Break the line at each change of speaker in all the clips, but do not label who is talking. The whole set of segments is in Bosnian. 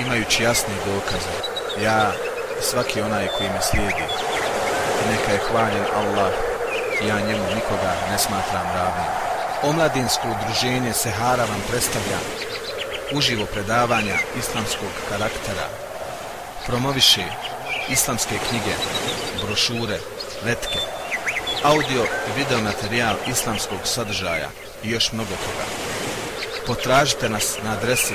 imajući jasne dokaze, ja i svaki onaj koji me slijedi, i neka je hvaljen Allah, ja njemu nikoga ne smatram ravnim. Omladinsko udruženje Sehara vam predstavlja uživo predavanja islamskog karaktera, promoviše islamske knjige, brošure, letke, audio i video materijal islamskog sadržaja i još mnogo toga. Potražite nas na adresi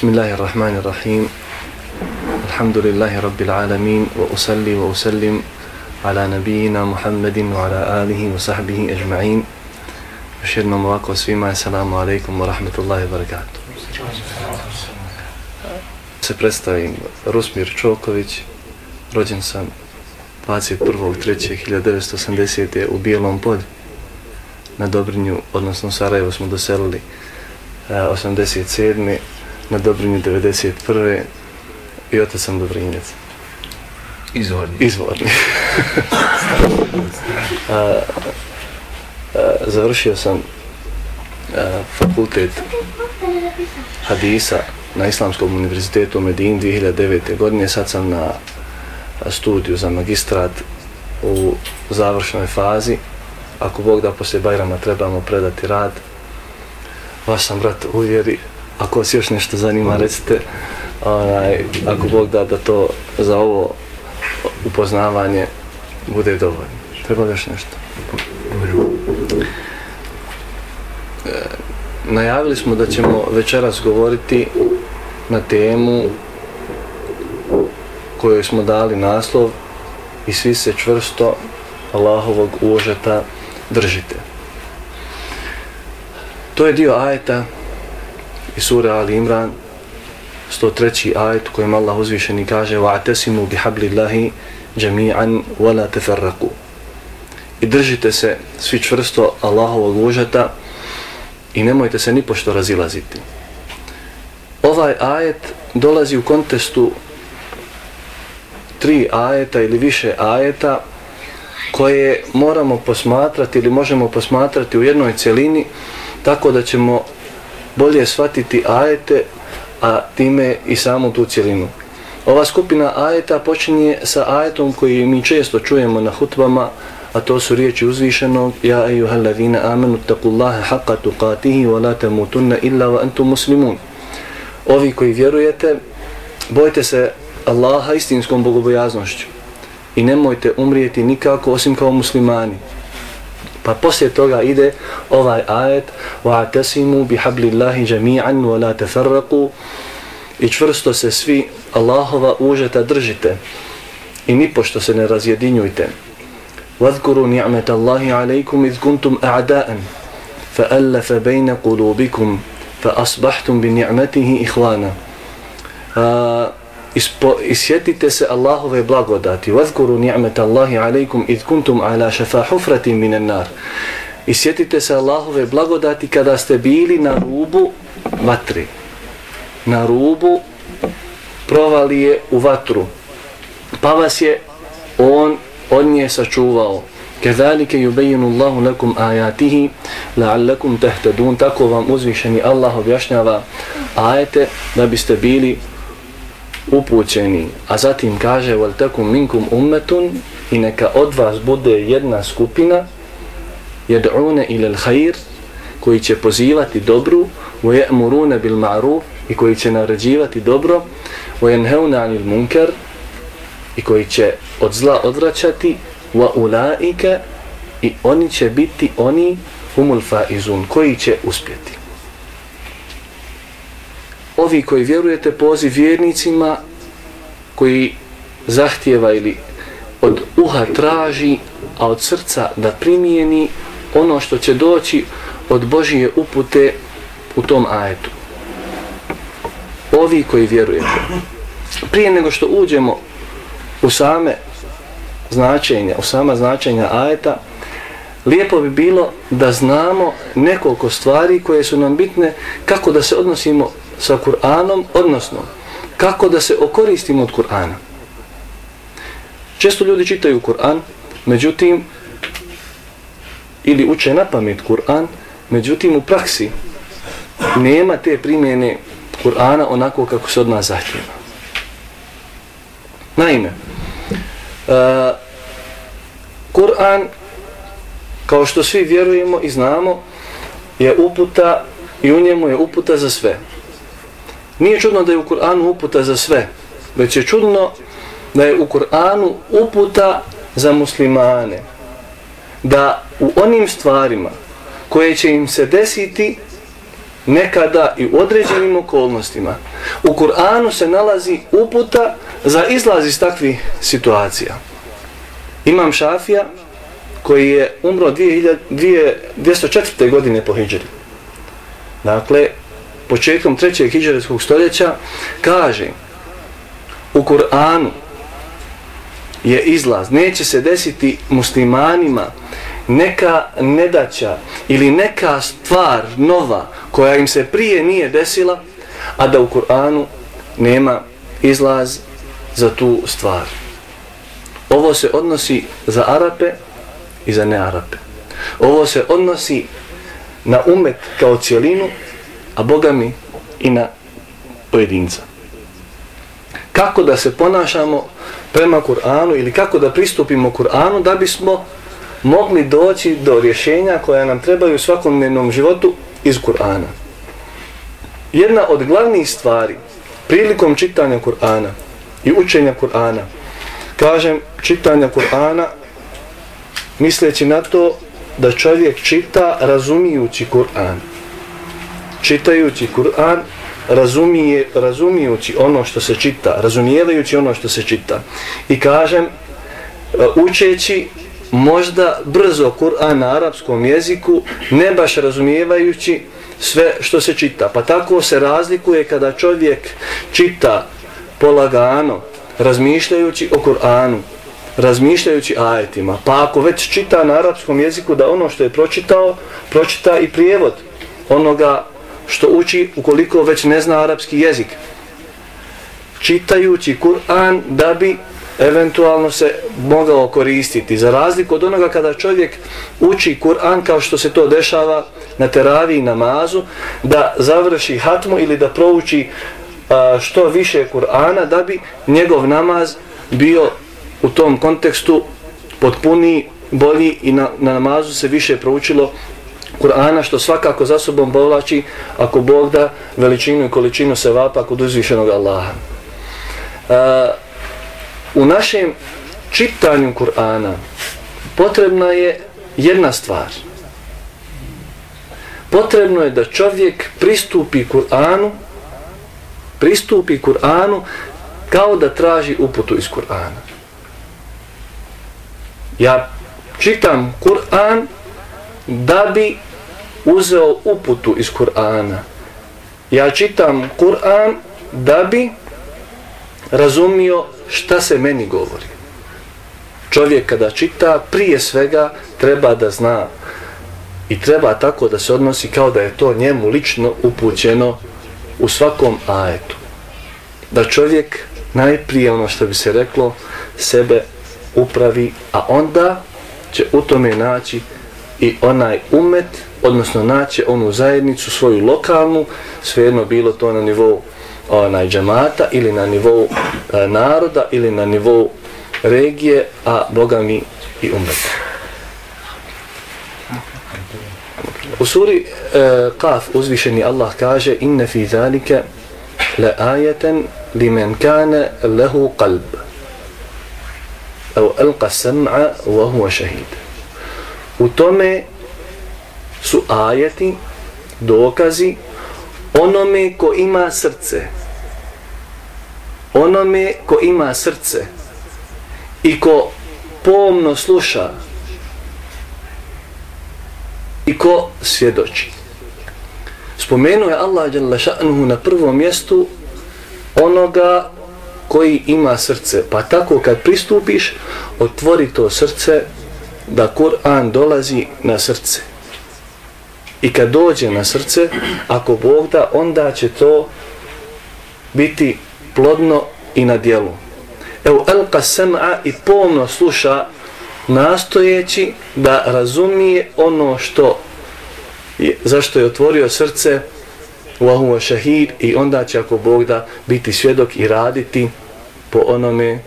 بسم الله الرحمن الرحيم الحمد لله رب العالمين وأصلي وأسلم على نبينا محمد وعلى آله وصحبه أجمعين još jednom ovako svima assalamu alaikum wa rahmatullahi wa barakatuh se predstavim Rusmir Čoković rođen sam 21.3.1980. u Bijelom polju na Dobrinju, odnosno u Sarajevo smo doselili e, 87. na Dobrinju 91. i otac sam Dobrinjac.
Izvorni.
Izvorni. a, a, završio sam a, fakultet hadisa na Islamskom univerzitetu u Medin 2009. godine. Sad sam na studiju za magistrat u završnoj fazi. Ako Bog da poslije Bajrama trebamo predati rad, vaš sam brat uvjeri. Ako vas još nešto zanima, recite. Onaj, ako Bog da da to za ovo upoznavanje bude dovoljno. Treba li još nešto? E, najavili smo da ćemo večeras govoriti na temu kojoj smo dali naslov i svi se čvrsto Allahovog užeta držite. To je dio ajeta iz sura Ali Imran 103. ajet u kojem Allah uzvišeni kaže وَعْتَسِمُوا بِحَبْلِ اللَّهِ جَمِيعًا وَلَا تَفَرَّقُوا I držite se svi čvrsto Allahovog užeta i nemojte se ni pošto razilaziti. Ovaj ajet dolazi u kontestu tri ajeta ili više ajeta koje moramo posmatrati ili možemo posmatrati u jednoj celini tako da ćemo bolje shvatiti ajete a time i samu tu cjelinu. Ova skupina ajeta počinje sa ajetom koji mi često čujemo na hutbama, a to su riječi uzvišenog Ja ejuhel ladhina amenu takullaha haqqa tuqatihi wa la tamutunna illa wa antum muslimun. Ovi koji vjerujete, bojte se Allaha istinskom bogobojaznošću i nemojte umrijeti nikako osim kao muslimani. Pa poslije toga ide ovaj ajet وَعْتَسِمُوا بِحَبْلِ اللَّهِ جَمِيعًا وَلَا تَفَرَّقُوا i čvrsto se svi Allahova užeta držite i nipošto se ne razjedinjujte. وَذْكُرُوا نِعْمَةَ اللَّهِ عَلَيْكُمْ إِذْ كُنْتُمْ أَعْدَاءً فَأَلَّفَ بَيْنَ قُلُوبِكُمْ فَأَصْبَحْتُمْ بِنِعْمَتِهِ إِخْوَانًا ispo, isjetite se Allahove blagodati. Vazguru ni'met Allahi alaikum id kuntum ala šefa hufratim minen nar. Isjetite se Allahove blagodati kada ste bili na rubu vatri. Na rubu provalije u vatru. Pa vas je on, on nje sačuvao. Kezalike yubayinu Allahu lakum ayatihi la'allakum tahtadun. Tako vam uzvišeni Allah objašnjava ajete da biste bili upućeni. A zatim kaže wal takum minkum ummatun i neka od vas bude jedna skupina yad'una ila al-khair koji će pozivati dobru wa ya'muruna bil ma'ruf i koji će naređivati dobro wa yanhauna 'anil munkar i koji će od zla odvraćati wa ulaika i oni će biti oni humul faizun koji će uspjeti ovi koji vjerujete poziv vjernicima koji zahtjeva ili od uha traži a od srca da primijeni ono što će doći od Božije upute u tom ajetu. Ovi koji vjerujete. Prije nego što uđemo u same značenja, u sama značenja ajeta, lijepo bi bilo da znamo nekoliko stvari koje su nam bitne kako da se odnosimo sa Kur'anom, odnosno kako da se okoristimo od Kur'ana. Često ljudi čitaju Kur'an, međutim, ili uče na pamet Kur'an, međutim u praksi nema te primjene Kur'ana onako kako se od nas zahtjeva. Naime, uh, Kur'an, kao što svi vjerujemo i znamo, je uputa i u njemu je uputa za sve. Nije čudno da je u Kur'anu uputa za sve, već je čudno da je u Kur'anu uputa za muslimane. Da u onim stvarima koje će im se desiti nekada i u određenim okolnostima, u Kur'anu se nalazi uputa za izlaz iz takvih situacija. Imam Šafija koji je umro 2204. godine po Hidžeri. Dakle, početkom trećeg hidžerskog stoljeća kaže u Kur'anu je izlaz. Neće se desiti muslimanima neka nedaća ili neka stvar nova koja im se prije nije desila, a da u Kur'anu nema izlaz za tu stvar. Ovo se odnosi za Arape i za nearape. Ovo se odnosi na umet kao cijelinu, a Boga mi i na pojedinca. Kako da se ponašamo prema Kur'anu ili kako da pristupimo Kur'anu da bismo mogli doći do rješenja koja nam trebaju u svakodnevnom životu iz Kur'ana. Jedna od glavnih stvari prilikom čitanja Kur'ana i učenja Kur'ana, kažem čitanja Kur'ana misleći na to da čovjek čita razumijući Kur'an. Čitajući Kur'an razumije, razumijući ono što se čita, razumijevajući ono što se čita. I kažem, uh, učeći možda brzo Kur'an na arapskom jeziku, ne baš razumijevajući sve što se čita. Pa tako se razlikuje kada čovjek čita polagano, razmišljajući o Kur'anu, razmišljajući ajetima. Pa ako već čita na arapskom jeziku da ono što je pročitao, pročita i prijevod onoga što uči ukoliko već ne zna arapski jezik. Čitajući Kur'an da bi eventualno se mogao koristiti. Za razliku od onoga kada čovjek uči Kur'an kao što se to dešava na teravi i namazu, da završi hatmu ili da prouči a, što više Kur'ana da bi njegov namaz bio u tom kontekstu potpuniji, bolji i na, na namazu se više proučilo Kur'ana što svakako za sobom povlači ako Bog da veličinu i količinu sevapa kod uzvišenog Allaha. E, u našem čitanju Kur'ana potrebna je jedna stvar. Potrebno je da čovjek pristupi Kur'anu pristupi Kur'anu kao da traži uputu iz Kur'ana. Ja čitam Kur'an da bi uzeo uputu iz Kur'ana. Ja čitam Kur'an da bi razumio šta se meni govori. Čovjek kada čita, prije svega treba da zna i treba tako da se odnosi kao da je to njemu lično upućeno u svakom ajetu. Da čovjek najprije ono što bi se reklo sebe upravi, a onda će u tome naći i onaj umet, odnosno naće onu zajednicu, svoju lokalnu, svejedno bilo to na nivou onaj džemata ili na nivou e, naroda ili na nivou regije, a Boga mi i umrta. U suri e, Kaf uzvišeni Allah kaže inne fi zalike la ajeten li men kane lehu qalb au alqa sam'a wa huwa shahid. U tome su ajeti, dokazi onome ko ima srce. Onome ko ima srce i ko pomno sluša i ko svjedoči. Spomenuo je Allah na prvom mjestu onoga koji ima srce. Pa tako kad pristupiš, otvori to srce da Kur'an dolazi na srce. I kad dođe na srce, ako Bog da, onda će to biti plodno i na dijelu. Evo, elka sema i pomno sluša nastojeći da razumije ono što je, zašto je otvorio srce wa shahid i onda će ako Bog da biti svjedok i raditi po onome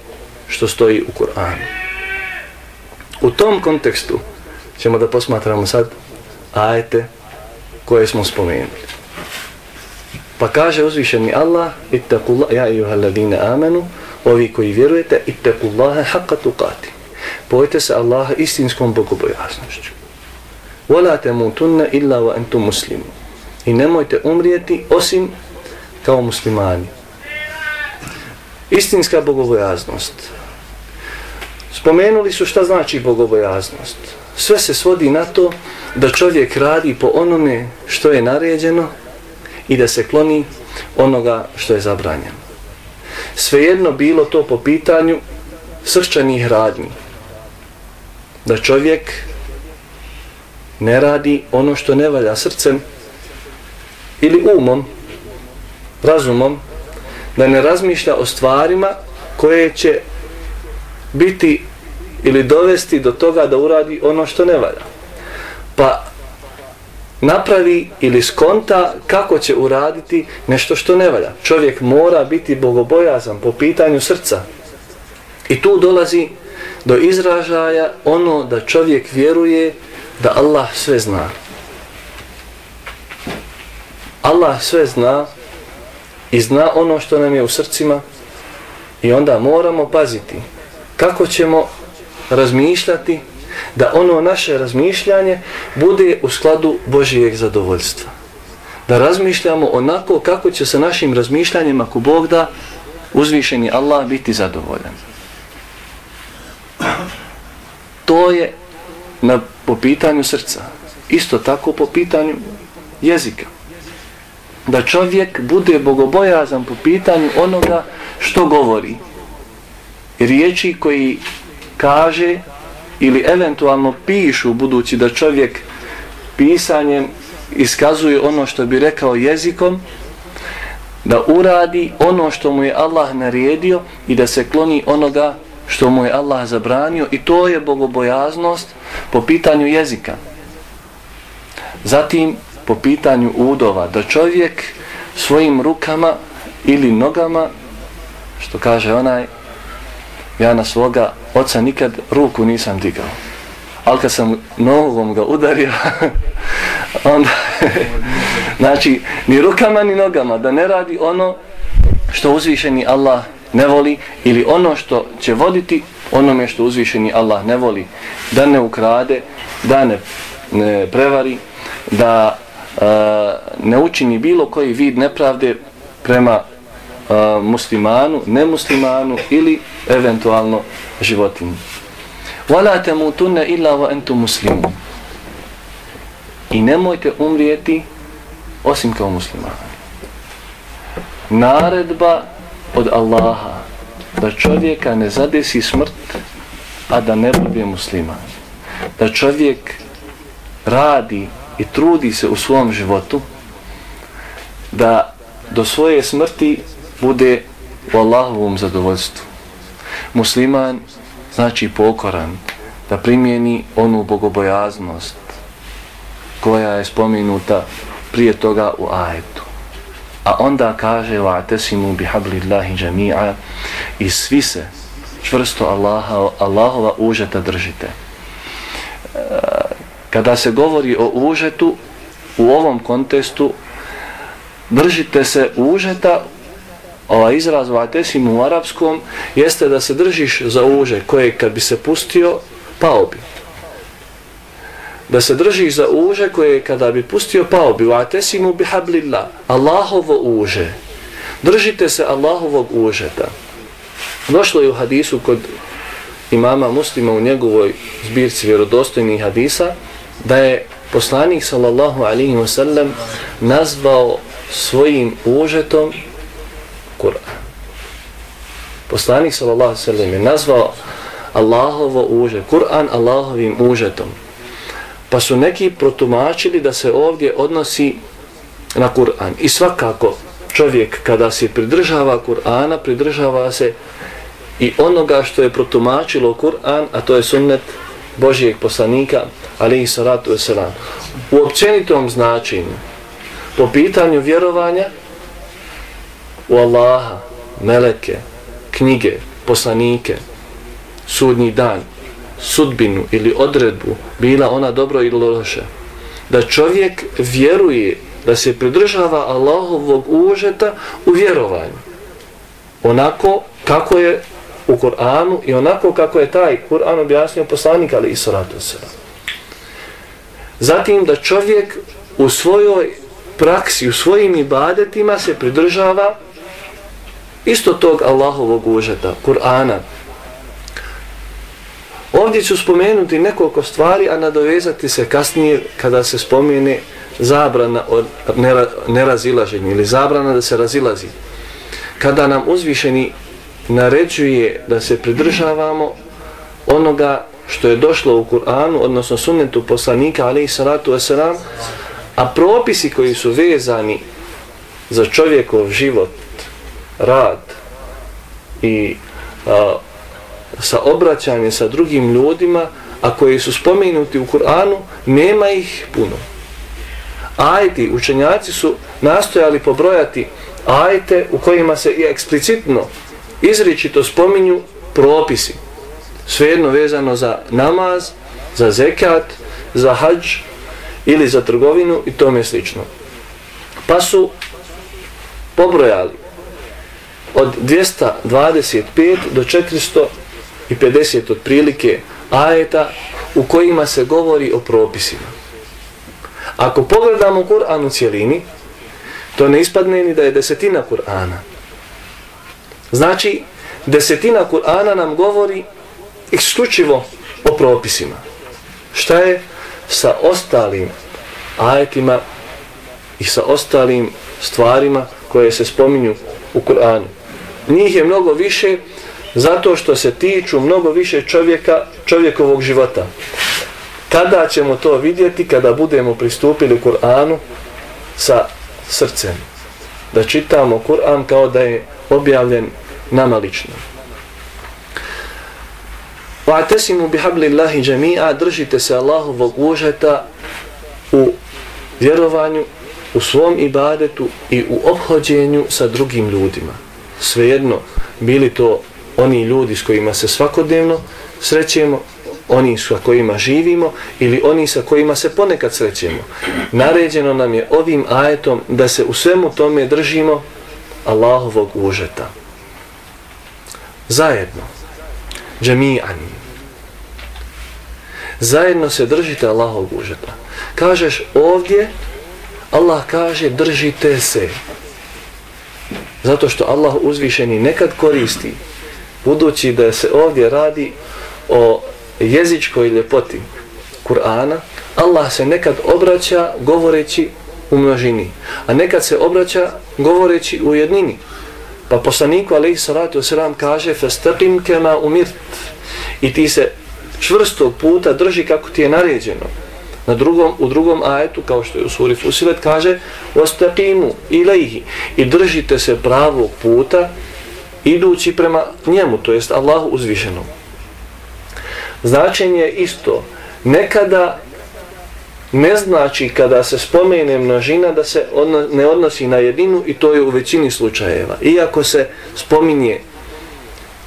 što stoji u Kur'anu. U tom kontekstu ćemo da posmatramo sad ajete koje smo spomenuli. Pa kaže uzvišeni Allah ittaqullah ja ayyuhalladhina amanu ovi koji vjerujete ittaqullaha haqqa tuqati. Bojte se Allaha istinskom bogobojaznošću. Wala tamutunna illa wa antum muslimun. I nemojte umrijeti osim kao muslimani. Istinska bogobojaznost. Spomenuli su šta znači bogobojaznost. Sve se svodi na to da čovjek radi po onome što je naređeno i da se kloni onoga što je zabranjeno. Svejedno bilo to po pitanju srčanih radnji. Da čovjek ne radi ono što ne valja srcem ili umom, razumom, da ne razmišlja o stvarima koje će biti ili dovesti do toga da uradi ono što ne valja. Pa napravi ili skonta kako će uraditi nešto što ne valja. Čovjek mora biti bogobojazan po pitanju srca. I tu dolazi do izražaja ono da čovjek vjeruje da Allah sve zna. Allah sve zna i zna ono što nam je u srcima i onda moramo paziti kako ćemo razmišljati da ono naše razmišljanje bude u skladu Božijeg zadovoljstva. Da razmišljamo onako kako će sa našim razmišljanjem ako Bog da uzvišeni Allah biti zadovoljan. To je na, po pitanju srca. Isto tako po pitanju jezika da čovjek bude bogobojazan po pitanju onoga što govori. Riječi koji kaže ili eventualno pišu budući da čovjek pisanjem iskazuje ono što bi rekao jezikom da uradi ono što mu je Allah naredio i da se kloni onoga što mu je Allah zabranio i to je bogobojaznost po pitanju jezika. Zatim po pitanju udova, da čovjek svojim rukama ili nogama, što kaže onaj, ja na svoga oca nikad ruku nisam digao. Ali kad sam nogom ga udario, onda, znači, ni rukama ni nogama, da ne radi ono što uzvišeni Allah ne voli ili ono što će voditi onome što uzvišeni Allah ne voli, da ne ukrade, da ne, ne prevari, da eh, ne učini bilo koji vid nepravde prema a, muslimanu, nemuslimanu ili eventualno životinju. Wala تَمُوتُنَّ illa wa antum muslimun. I nemojte umrijeti osim kao muslimani. Naredba od Allaha da čovjeka ne zadesi smrt, a da ne bude musliman. Da čovjek radi i trudi se u svom životu da do svoje smrti bude u Allahovom zadovoljstvu. Musliman znači pokoran, da primijeni onu bogobojaznost koja je spomenuta prije toga u ajetu. A onda kaže وَعْتَسِمُوا بِحَبْلِ اللَّهِ jami'a i svi se čvrsto Allaha, Allahova užeta držite. E, kada se govori o užetu u ovom kontestu držite se užeta ovaj izraz vatesim u arapskom jeste da se držiš za uže koje kad bi se pustio pao bi. Da se držiš za uže koje kada bi pustio pao bi. Vatesimu bihablillah Allahovo uže. Držite se Allahovog užeta. Došlo je u hadisu kod imama muslima u njegovoj zbirci vjerodostojnih hadisa da je poslanik sallallahu alaihi wasallam nazvao svojim užetom Kur'an poslanik sallallahu alejhi ve sallam je nazvao Allahovo uže, Kur'an Allahovim užetom Pa su neki protumačili da se ovdje odnosi na Kur'an. I svakako čovjek kada se pridržava Kur'ana, pridržava se i onoga što je protumačilo Kur'an, a to je sunnet Božijeg poslanika, alihi salatu wasalam. U općenitom značenju, po pitanju vjerovanja u Allaha, meleke, knjige, poslanike, sudnji dan, sudbinu ili odredbu, bila ona dobro ili loše, da čovjek vjeruje da se pridržava Allahovog užeta u vjerovanju. Onako kako je u Kur'anu i onako kako je taj Kur'an objasnio poslanik ali i salatu sara. Zatim da čovjek u svojoj praksi, u svojim ibadetima se pridržava isto tog Allahovog užeta, Kur'ana, Ovdje ću spomenuti nekoliko stvari, a nadovezati se kasnije kada se spomene zabrana od nerazilaženja ili zabrana da se razilazi. Kada nam uzvišeni naređuje da se pridržavamo onoga što je došlo u Kur'anu, odnosno sunnetu poslanika, ali i salatu wasalam, a propisi koji su vezani za čovjekov život, rad i a, sa obraćanje sa drugim ljudima, a koji su spomenuti u Kur'anu, nema ih puno. Ajti, učenjaci su nastojali pobrojati ajte u kojima se i eksplicitno izričito spominju propisi. Svejedno vezano za namaz, za zekat, za hađ ili za trgovinu i tome slično. Pa su pobrojali od 225 do 450 otprilike ajeta u kojima se govori o propisima. Ako pogledamo Kur'an u cijelini, to ne ispadne ni da je desetina Kur'ana. Znači, desetina Kur'ana nam govori isključivo o propisima. Šta je sa ostalim ajetima i sa ostalim stvarima koje se spominju u Kur'anu? Njih je mnogo više, zato što se tiču mnogo više čovjeka, čovjekovog života. Kada ćemo to vidjeti? Kada budemo pristupili Kur'anu sa srcem. Da čitamo Kur'an kao da je objavljen nama lično. Va'tesimu bihabli Allahi jami'a, držite se Allahovog užeta u vjerovanju, u svom ibadetu i u obhođenju sa drugim ljudima. Svejedno, bili to oni ljudi s kojima se svakodnevno srećemo, oni sa kojima živimo ili oni sa kojima se ponekad srećemo. Naređeno nam je ovim ajetom da se u svemu tome držimo Allahovog užeta. Zajedno. Džemijan. Zajedno se držite Allahovog užeta. Kažeš ovdje, Allah kaže držite se. Zato što Allah uzvišeni nekad koristi budući da se ovdje radi o jezičkoj ljepoti Kur'ana, Allah se nekad obraća govoreći u množini, a nekad se obraća govoreći u jednini. Pa poslaniku alaihi salatu wasalam kaže فَسْتَقِمْ كَمَا umirt i ti se čvrstog puta drži kako ti je naređeno. Na drugom, u drugom ajetu, kao što je u suri Fusilet, kaže Ostaqimu ilaihi I držite se pravog puta idući prema njemu, to jest Allahu uzvišenom. Značenje je isto. Nekada ne znači kada se spomene množina da se odno, ne odnosi na jedinu i to je u većini slučajeva. Iako se spominje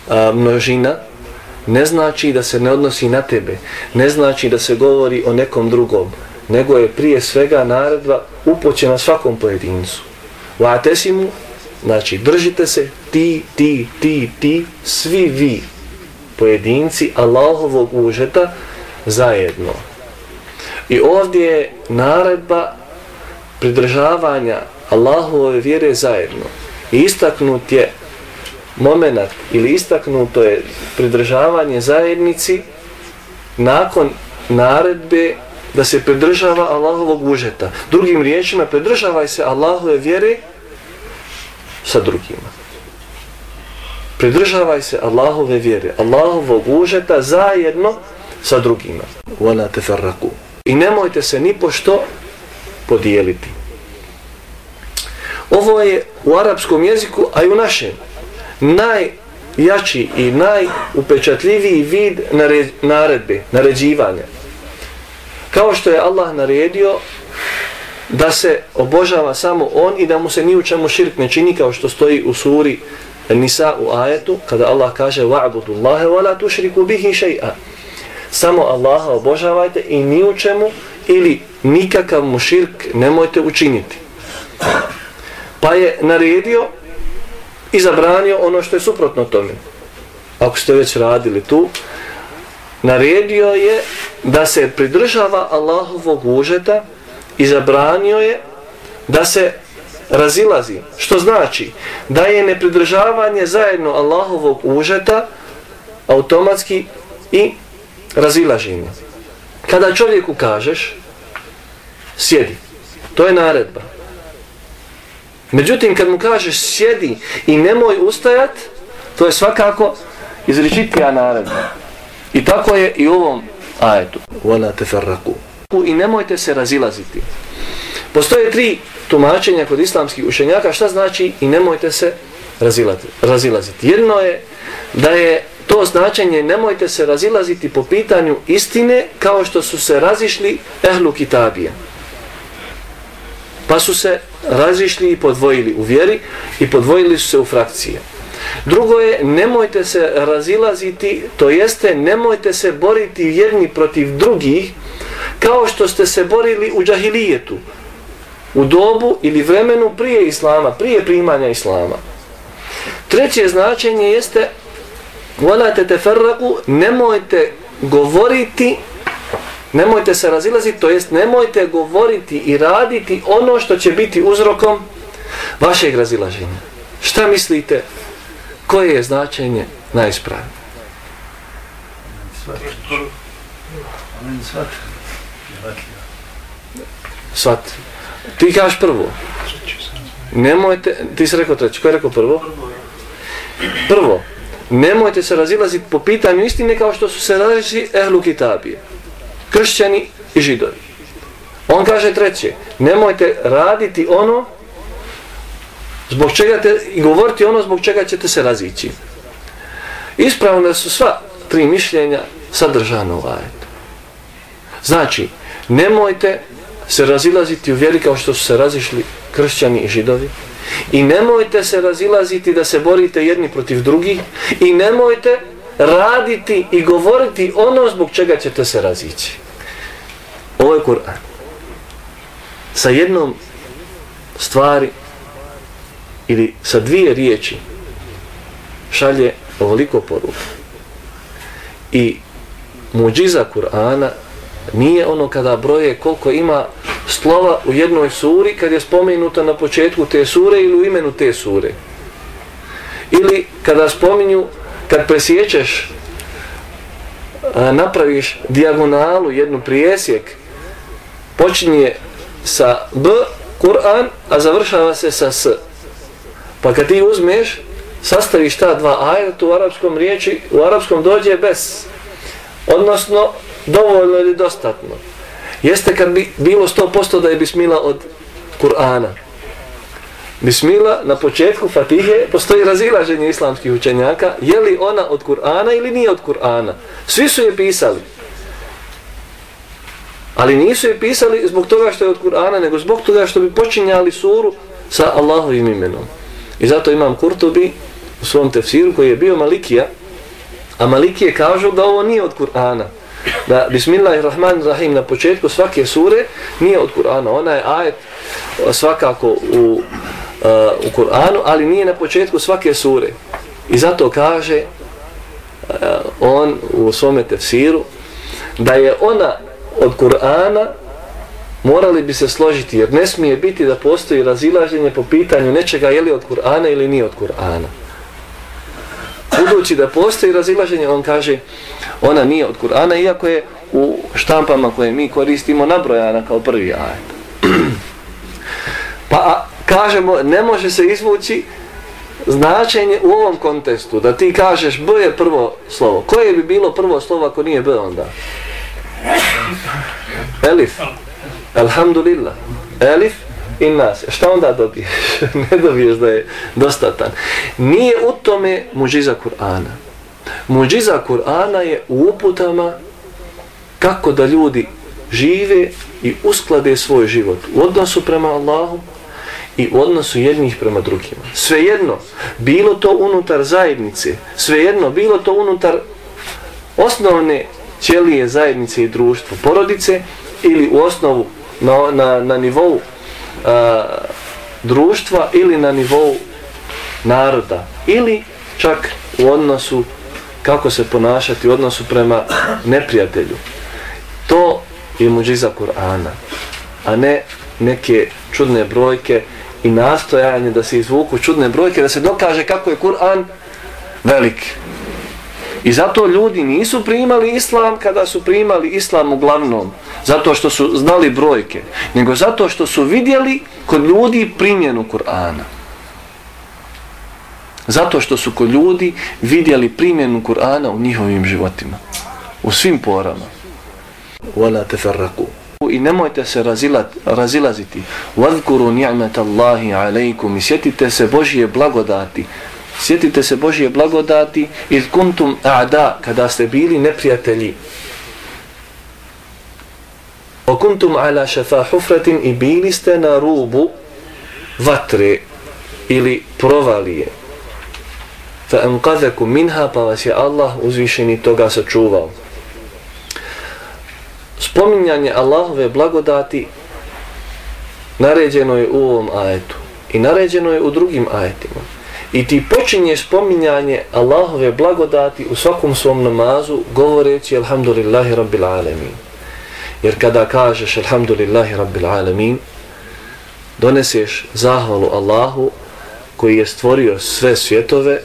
a, množina, ne znači da se ne odnosi na tebe, ne znači da se govori o nekom drugom, nego je prije svega naredba upoćena svakom pojedincu. Vatesimu, znači držite se ti, ti, ti, ti, svi vi, pojedinci Allahovog užeta zajedno. I ovdje je naredba pridržavanja Allahove vjere zajedno. I istaknut je moment ili istaknuto je pridržavanje zajednici nakon naredbe da se pridržava Allahovog užeta. Drugim riječima, pridržavaj se Allahove vjere sa drugima. Pridržavaj se Allahove vjere, Allahovog užeta zajedno sa drugima. Wala tefarraku. I nemojte se ni pošto podijeliti. Ovo je u arapskom jeziku, a i u našem, najjači i najupečatljiviji vid naredbe, naređivanja. Kao što je Allah naredio da se obožava samo on i da mu se ni u čemu širk ne čini kao što stoji u suri Nisa u ajetu kada Allah kaže wa'budu Allahe wa la tushriku bihi shay'a. samo Allaha obožavajte i ni u čemu ili nikakav mu širk nemojte učiniti pa je naredio i zabranio ono što je suprotno tome ako ste već radili tu naredio je da se pridržava Allahovog užeta i zabranio je da se razilazi. Što znači da je nepridržavanje zajedno Allahovog užeta automatski i razilaženje. Kada čovjeku kažeš sjedi, to je naredba. Međutim, kad mu kažeš sjedi i nemoj ustajat, to je svakako izričitija naredba. I tako je i u ovom ajetu. Wala tefarraku. I nemojte se razilaziti. Postoje tri tumačenja kod islamskih učenjaka šta znači i nemojte se razilaziti. Jedno je da je to značenje nemojte se razilaziti po pitanju istine kao što su se razišli ehlu kitabije. Pa su se razišli i podvojili u vjeri i podvojili su se u frakcije. Drugo je, nemojte se razilaziti, to jeste, nemojte se boriti jedni protiv drugih, kao što ste se borili u džahilijetu, u dobu ili vremenu prije islama, prije primanja islama. Treće značenje jeste, volate te ferraku, nemojte govoriti, nemojte se razilaziti, to jest, nemojte govoriti i raditi ono što će biti uzrokom vašeg razilaženja. Šta mislite? koje je značenje najispravnije? Svat. Ti kaš prvo. Nemojte, ti si rekao treći, ko je rekao prvo? Prvo, nemojte se razilaziti po pitanju istine kao što su se različili ehlu kitabije. Kršćani i židovi. On kaže treće, nemojte raditi ono Zbog čega te, i govoriti ono zbog čega ćete se razići. Ispravno su sva tri mišljenja sadržana u ajetu. Znači, nemojte se razilaziti u vjeri kao što su se razišli kršćani i židovi. I nemojte se razilaziti da se borite jedni protiv drugih. I nemojte raditi i govoriti ono zbog čega ćete se razići. Ovo je Kur'an. Sa jednom stvari ili sa dvije riječi šalje ovoliko poruka. I muđiza Kur'ana nije ono kada broje koliko ima slova u jednoj suri kad je spomenuta na početku te sure ili u imenu te sure. Ili kada spominju, kad presjećeš, napraviš dijagonalu, jednu prijesjek, počinje sa B, Kur'an, a završava se sa S. Pa kad ti uzmeš, sastaviš ta dva ajeta u arapskom riječi, u arapskom dođe bez. Odnosno, dovoljno ili dostatno. Jeste kad bi bilo 100% da je bismila od Kur'ana. Bismillah, na početku Fatihe postoji razilaženje islamskih učenjaka, je li ona od Kur'ana ili nije od Kur'ana. Svi su je pisali. Ali nisu je pisali zbog toga što je od Kur'ana, nego zbog toga što bi počinjali suru sa Allahovim imenom. I zato imam Kurtobi u svom tefsiru koji je bio Malikija, a Malikije kažu da ovo nije od Kur'ana. Da Bismillahirrahmanirrahim na početku svake sure nije od Kur'ana. Ona je ajet svakako u uh, u Kur'anu, ali nije na početku svake sure. I zato kaže uh, on u svome tefsiru da je ona od Kur'ana morali bi se složiti jer ne smije biti da postoji razilaženje po pitanju nečega je li od Kur'ana ili nije od Kur'ana. Budući da postoji razilaženje, on kaže ona nije od Kur'ana, iako je u štampama koje mi koristimo nabrojana kao prvi ajet. pa kažemo, ne može se izvući značenje u ovom kontestu, da ti kažeš B je prvo slovo. Koje bi bilo prvo slovo ako nije B onda? Elif. Alhamdulillah. Elif i nas. E, šta onda dobiješ? ne dobiješ da je dostatan. Nije u tome muđiza Kur'ana. Muđiza Kur'ana je u uputama kako da ljudi žive i usklade svoj život u odnosu prema Allahu i u odnosu jednih prema drugima. Svejedno, bilo to unutar zajednice, svejedno, bilo to unutar osnovne ćelije zajednice i društva, porodice ili u osnovu na, na, na nivou a, društva ili na nivou naroda ili čak u odnosu kako se ponašati u odnosu prema neprijatelju. To je muđiza Kur'ana, a ne neke čudne brojke i nastojanje da se izvuku čudne brojke, da se dokaže kako je Kur'an velik. I zato ljudi nisu primali islam kada su primali islam uglavnom, zato što su znali brojke, nego zato što su vidjeli kod ljudi primjenu Kur'ana. Zato što su kod ljudi vidjeli primjenu Kur'ana u njihovim životima, u svim porama. Wala tefarraku i nemojte se razilat, razilaziti. Wadhkuru ni'mat Allahi alejkum i sjetite se Božije blagodati. Sjetite se Božije blagodati iz kuntum a'da kada ste bili neprijatelji. O kuntum ala šefa hufratin i bili ste na rubu vatre ili provalije. Fa enqadhakum minha pa vas je Allah uzvišeni toga sačuvao spominjanje Allahove blagodati naređeno je u ovom ajetu i naređeno je u drugim ajetima. I ti počinje spominjanje Allahove blagodati u svakom svom namazu govoreći Alhamdulillahi Rabbil Alamin. Jer kada kažeš Alhamdulillahi Rabbil Alamin, doneseš zahvalu Allahu koji je stvorio sve svjetove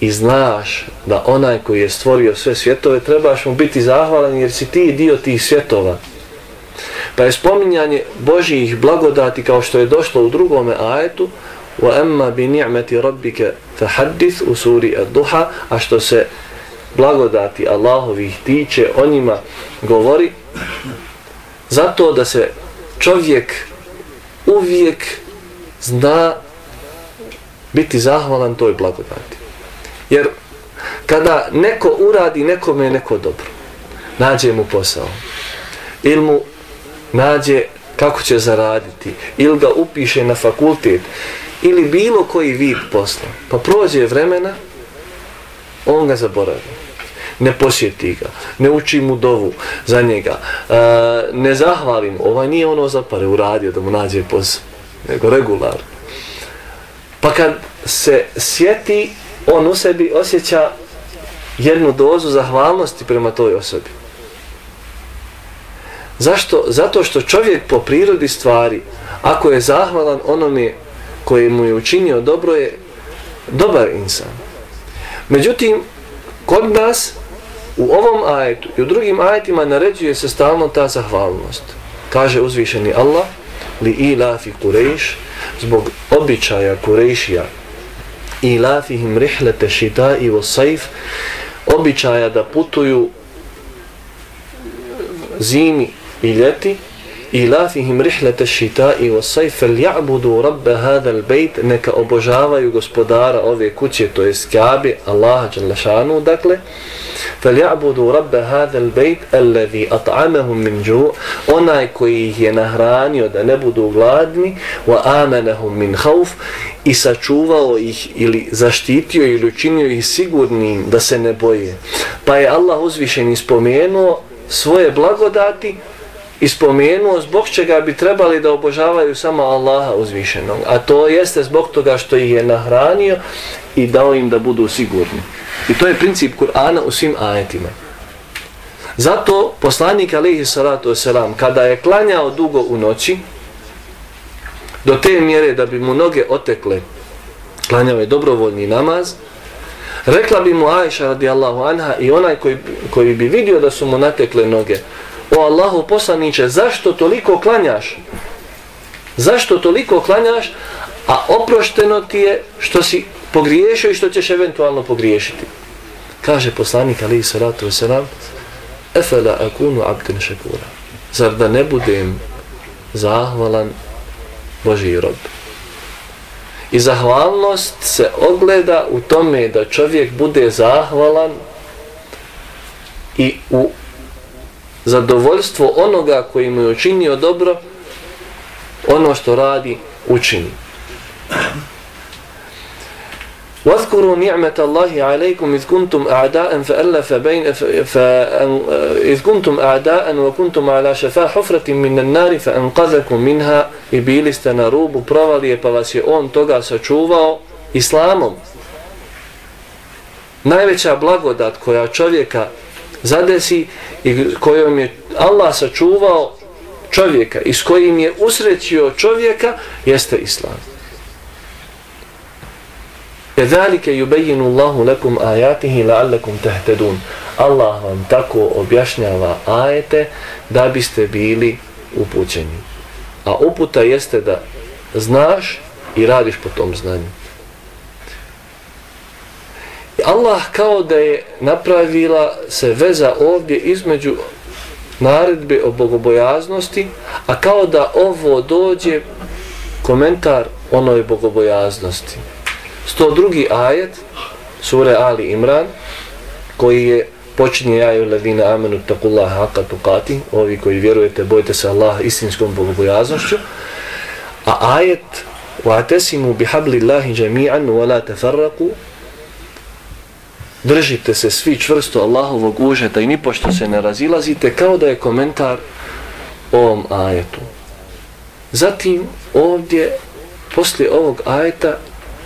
i znaš da onaj koji je stvorio sve svjetove trebaš mu biti zahvalan jer si ti dio tih svjetova. Pa je spominjanje Božijih blagodati kao što je došlo u drugome ajetu وَأَمَّا بِنِعْمَةِ رَبِّكَ فَحَدِّثْ u suri Ad-Duha a što se blagodati Allahovih tiče o njima govori zato da se čovjek uvijek zna biti zahvalan toj blagodati. Jer kada neko uradi nekome neko dobro, nađe mu posao, ili mu nađe kako će zaraditi, ili ga upiše na fakultet, ili bilo koji vid posla, pa prođe vremena, on ga zaboravi. Ne posjeti ga, ne uči mu dovu za njega, e, ne zahvali mu, ovaj nije ono zapare uradio da mu nađe posao, nego regularno. Pa kad se sjeti on u sebi osjeća jednu dozu zahvalnosti prema toj osobi. Zašto? Zato što čovjek po prirodi stvari, ako je zahvalan onome koje mu je učinio dobro, je dobar insan. Međutim, kod nas u ovom ajetu i u drugim ajetima naređuje se stalno ta zahvalnost. Kaže uzvišeni Allah, li ilafi kurejš, zbog običaja kurejšija, ilafihim rihlete šita i saif običaja da putuju zimi i ljeti ilafihim rihlete šita i osaj fel ja'budu rabbe hadal bejt neka obožavaju gospodara ove kuće to je skjabi Allaha Đalešanu dakle. fel ja'budu rabbe hadal bejt alladhi at'amahum min džu onaj koji ih je nahranio da ne budu gladni. wa amanahum min hauf i sačuvao ih ili zaštitio ili učinio ih sigurnim da se ne boje. Pa je Allah uzvišen ispomenuo svoje blagodati ispomenuo zbog čega bi trebali da obožavaju samo Allaha uzvišenog. A to jeste zbog toga što ih je nahranio i dao im da budu sigurni. I to je princip Kur'ana u svim ajetima. Zato poslanik alihi salatu wasalam kada je klanjao dugo u noći do te mjere da bi mu noge otekle klanjao je dobrovoljni namaz rekla bi mu Aisha radijallahu anha i onaj koji, koji bi vidio da su mu natekle noge o Allahu poslaniće, zašto toliko klanjaš? Zašto toliko klanjaš, a oprošteno ti je što si pogriješio i što ćeš eventualno pogriješiti? Kaže poslanik Ali Saratu Veselam, Efela akunu abden šekura. Zar da ne budem zahvalan Boži rob? I zahvalnost se ogleda u tome da čovjek bude zahvalan i u zadovoljstvo onoga koji mu je učinio dobro, ono što radi, učini. واذكروا نعمة الله عليكم إذ كنتم أعداء فألف بين إذ كنتم أعداء وكنتم على شفا حفرة من النار فأنقذكم منها i bili ste na rubu provalije pa vas je on toga sačuvao islamom. Najveća blagodat koja čovjeka zadesi i kojom je Allah sačuvao čovjeka i s kojim je usrećio čovjeka jeste islam. Kedalike yubayinu Allahu lakum ayatihi la'allakum tahtadun. Allah vam tako objašnjava ajete da biste bili upućeni. A uputa jeste da znaš i radiš po tom znanju. Allah kao da je napravila se veza ovdje između naredbe o bogobojaznosti, a kao da ovo dođe komentar onoj bogobojaznosti. 102. ajet sure Ali Imran koji je počinje jaju ladina amenu takullaha haka tukati ovi koji vjerujete bojite se Allaha istinskom bogobojaznošću a ajet wa'tasimu bihablillahi jami'an wa la tafarraqu držite se svi čvrsto Allahovog užeta i nipošto se ne razilazite kao da je komentar ovom ajetu. Zatim ovdje poslije ovog ajeta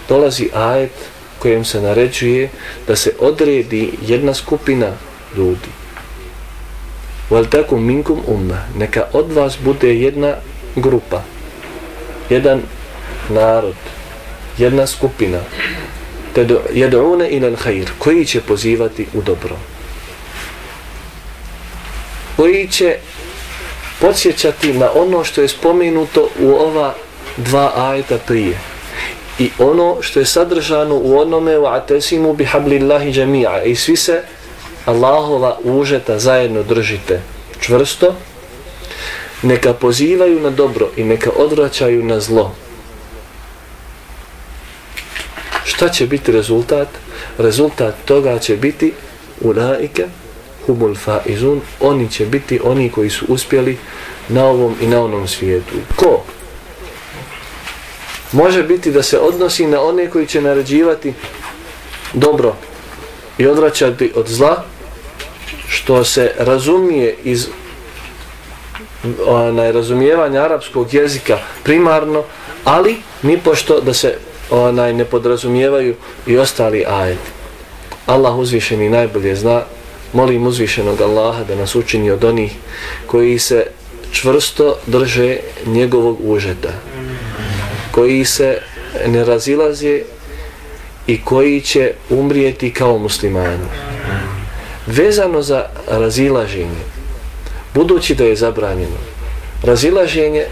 dolazi ajet kojem se naređuje da se odredi jedna skupina ljudi. Val tako minkum umma, neka od vas bude jedna grupa, jedan narod, jedna skupina, jed'une ila al-khair, koji će pozivati u dobro. Koji će podsjećati na ono što je spomenuto u ova dva ajeta prije. I ono što je sadržano u onome u atesimu bi hablillahi jami'a i svi se Allahova užeta zajedno držite čvrsto neka pozivaju na dobro i neka odvraćaju na zlo šta će biti rezultat? Rezultat toga će biti ulaike humul faizun, oni će biti oni koji su uspjeli na ovom i na onom svijetu. Ko? Može biti da se odnosi na one koji će naređivati dobro i odvraćati od zla, što se razumije iz onaj, razumijevanja arapskog jezika primarno, ali ni pošto da se onaj ne podrazumijevaju i ostali ajeti. Allah uzvišeni najbolje zna, molim uzvišenog Allaha da nas učini od onih koji se čvrsto drže njegovog užeta, koji se ne razilaze i koji će umrijeti kao muslimani. Vezano za razilaženje, budući da je zabranjeno, razilaženje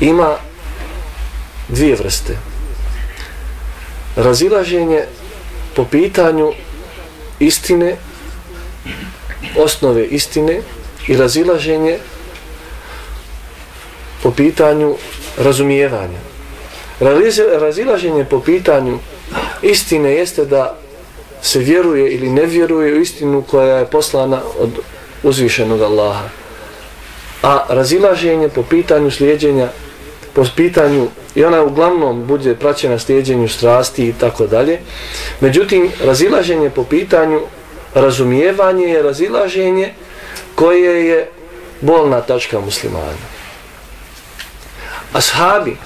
ima dvije vrste. Razilaženje po pitanju istine, osnove istine i razilaženje po pitanju razumijevanja. Razilaženje- po pitanju istine jeste da se vjeruje ili ne vjeruje u istinu koja je poslana od uzvišenog Allaha. A razilaženje po pitanju slijedjenja, po pitanju, i ona uglavnom bude praćena stjeđenju strasti i tako dalje, međutim, razilaženje po pitanju razumijevanje je razilaženje koje je bolna tačka muslimana. Ashabi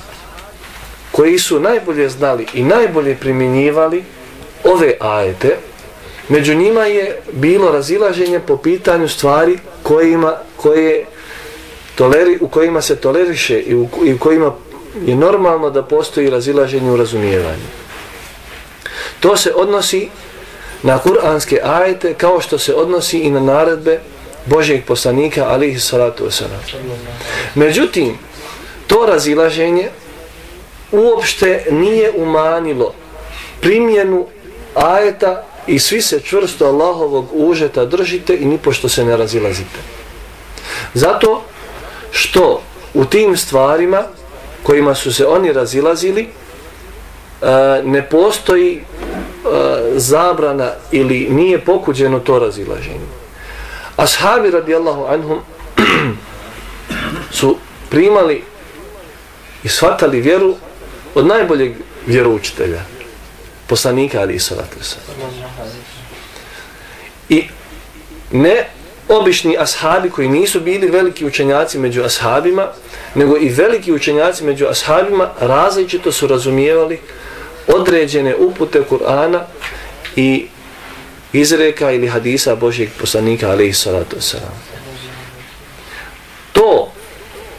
koji su najbolje znali i najbolje primjenjivali ove ajete, među njima je bilo razilaženje po pitanju stvari kojima, koje toleri, u kojima se toleriše i u, i u kojima je normalno da postoji razilaženje u razumijevanju. To se odnosi na kuranske ajete kao što se odnosi i na naredbe Božijeg poslanika alihi salatu wasalam. Međutim, to razilaženje uopšte nije umanilo primjenu ajeta i svi se čvrsto Allahovog užeta držite i nipošto se ne razilazite. Zato što u tim stvarima kojima su se oni razilazili e, ne postoji e, zabrana ili nije pokuđeno to razilaženje. Ashabi radijallahu anhum su primali i shvatali vjeru od najboljeg vjeroučitelja, poslanika ali i salatu I ne obični ashabi koji nisu bili veliki učenjaci među ashabima, nego i veliki učenjaci među ashabima različito su razumijevali određene upute Kur'ana i izreka ili hadisa Božijeg poslanika alaihi salatu wasalam. To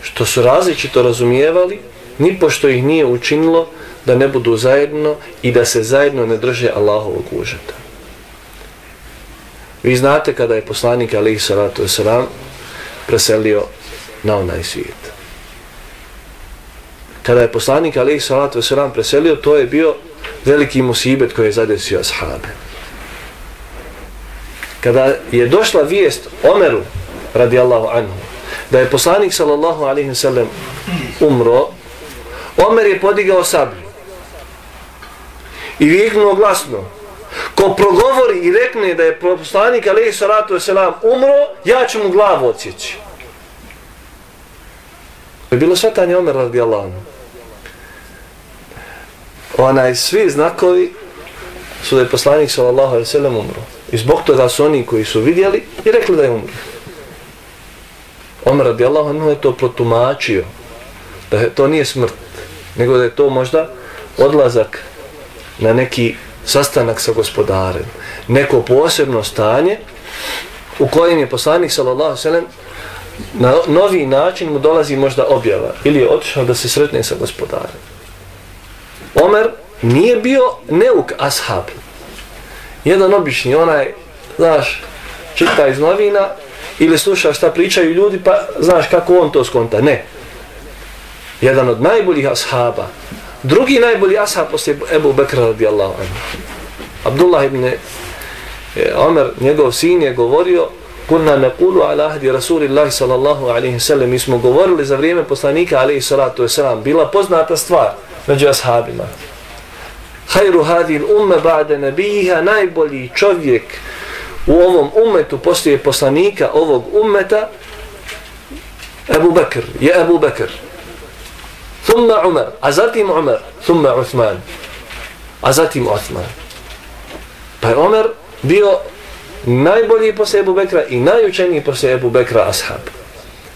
što su različito razumijevali, nipošto ih nije učinilo da ne budu zajedno i da se zajedno ne drže Allahovog užeta. Vi znate kada je poslanik Ali salatu wasalam preselio na onaj svijet. Kada je poslanik Ali salatu wasalam preselio, to je bio veliki musibet koji je zadesio ashabe. Kada je došla vijest Omeru radijallahu anhu da je poslanik sallallahu alaihi wasallam umro, Omer je podigao sablju i viknuo glasno ko progovori i rekne da je poslanik alaihi salatu wasalam umro, ja ću mu glavu odsjeći. To je bilo svetanje Omer radijallahu anhu. Onaj svi znakovi su da je poslanik sallallahu alaihi wasallam umro. I zbog toga su oni koji su vidjeli i rekli da je umro. Omer radijallahu anhu je to protumačio. Da je, to nije smrt. Nego da je to možda odlazak na neki sastanak sa gospodarem. Neko posebno stanje u kojem je poslanik sallallahu sallam na novi način mu dolazi možda objava. Ili je otišao da se sretne sa gospodarem. Omer nije bio neuk ashab jedan obični, onaj, znaš, čita iz novina ili sluša šta pričaju ljudi, pa znaš kako on to skonta. Ne. Jedan od najboljih ashaba. Drugi najbolji ashab poslije Ebu Bekra radijallahu anhu. Abdullah ibn eh, Omer, njegov sin je govorio Kunna nekulu ala ahdi Rasulillahi sallallahu alaihi sallam. Mi smo govorili za vrijeme poslanika alaihi salatu wasalam. Bila poznata stvar među ashabima hajru hadil umme ba'de nabiha, najbolji čovjek u ovom umetu poslije poslanika ovog umeta, Ebu Bekr, je Ebu Bekr. Thumma Umar, a zatim Umar, thumma Uthman, a zatim Uthman. Pa je Umar bio najbolji posle Ebu Bekra i najučeniji posle Ebu Bekra ashab.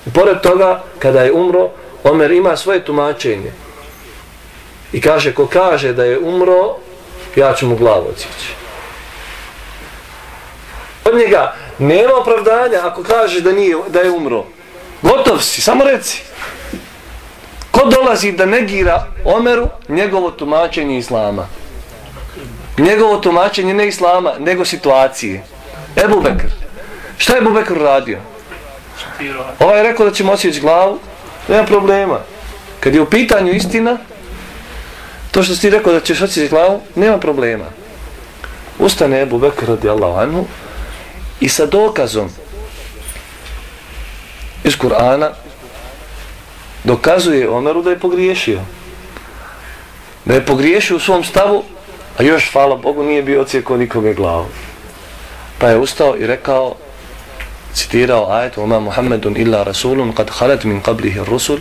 I pored toga, kada je umro, Omer ima svoje tumačenje. I kaže, ko kaže da je umro, ja ću mu glavu odsjeći. Od njega nema opravdanja ako kaže da, nije, da je umro. Gotov si, samo reci. Ko dolazi da negira Omeru njegovo tumačenje Islama? Njegovo tumačenje ne Islama, nego situacije. Ebu Bekr. Šta je Ebu Bekr radio? Ovaj je rekao da ćemo osjeći glavu, nema problema. Kad je u pitanju istina, To što ti rekao da ćeš osjeći glavu, nema problema. Ustane Ebu Bekr radijallahu anhu i sa dokazom iz Kur'ana dokazuje Omeru da je pogriješio. Da je pogriješio u svom stavu, a još, hvala Bogu, nije bio ocijeko nikome glavu. Pa je ustao i rekao, citirao ajet, Oma Muhammedun illa rasulun, kad halet min qablihi rusul,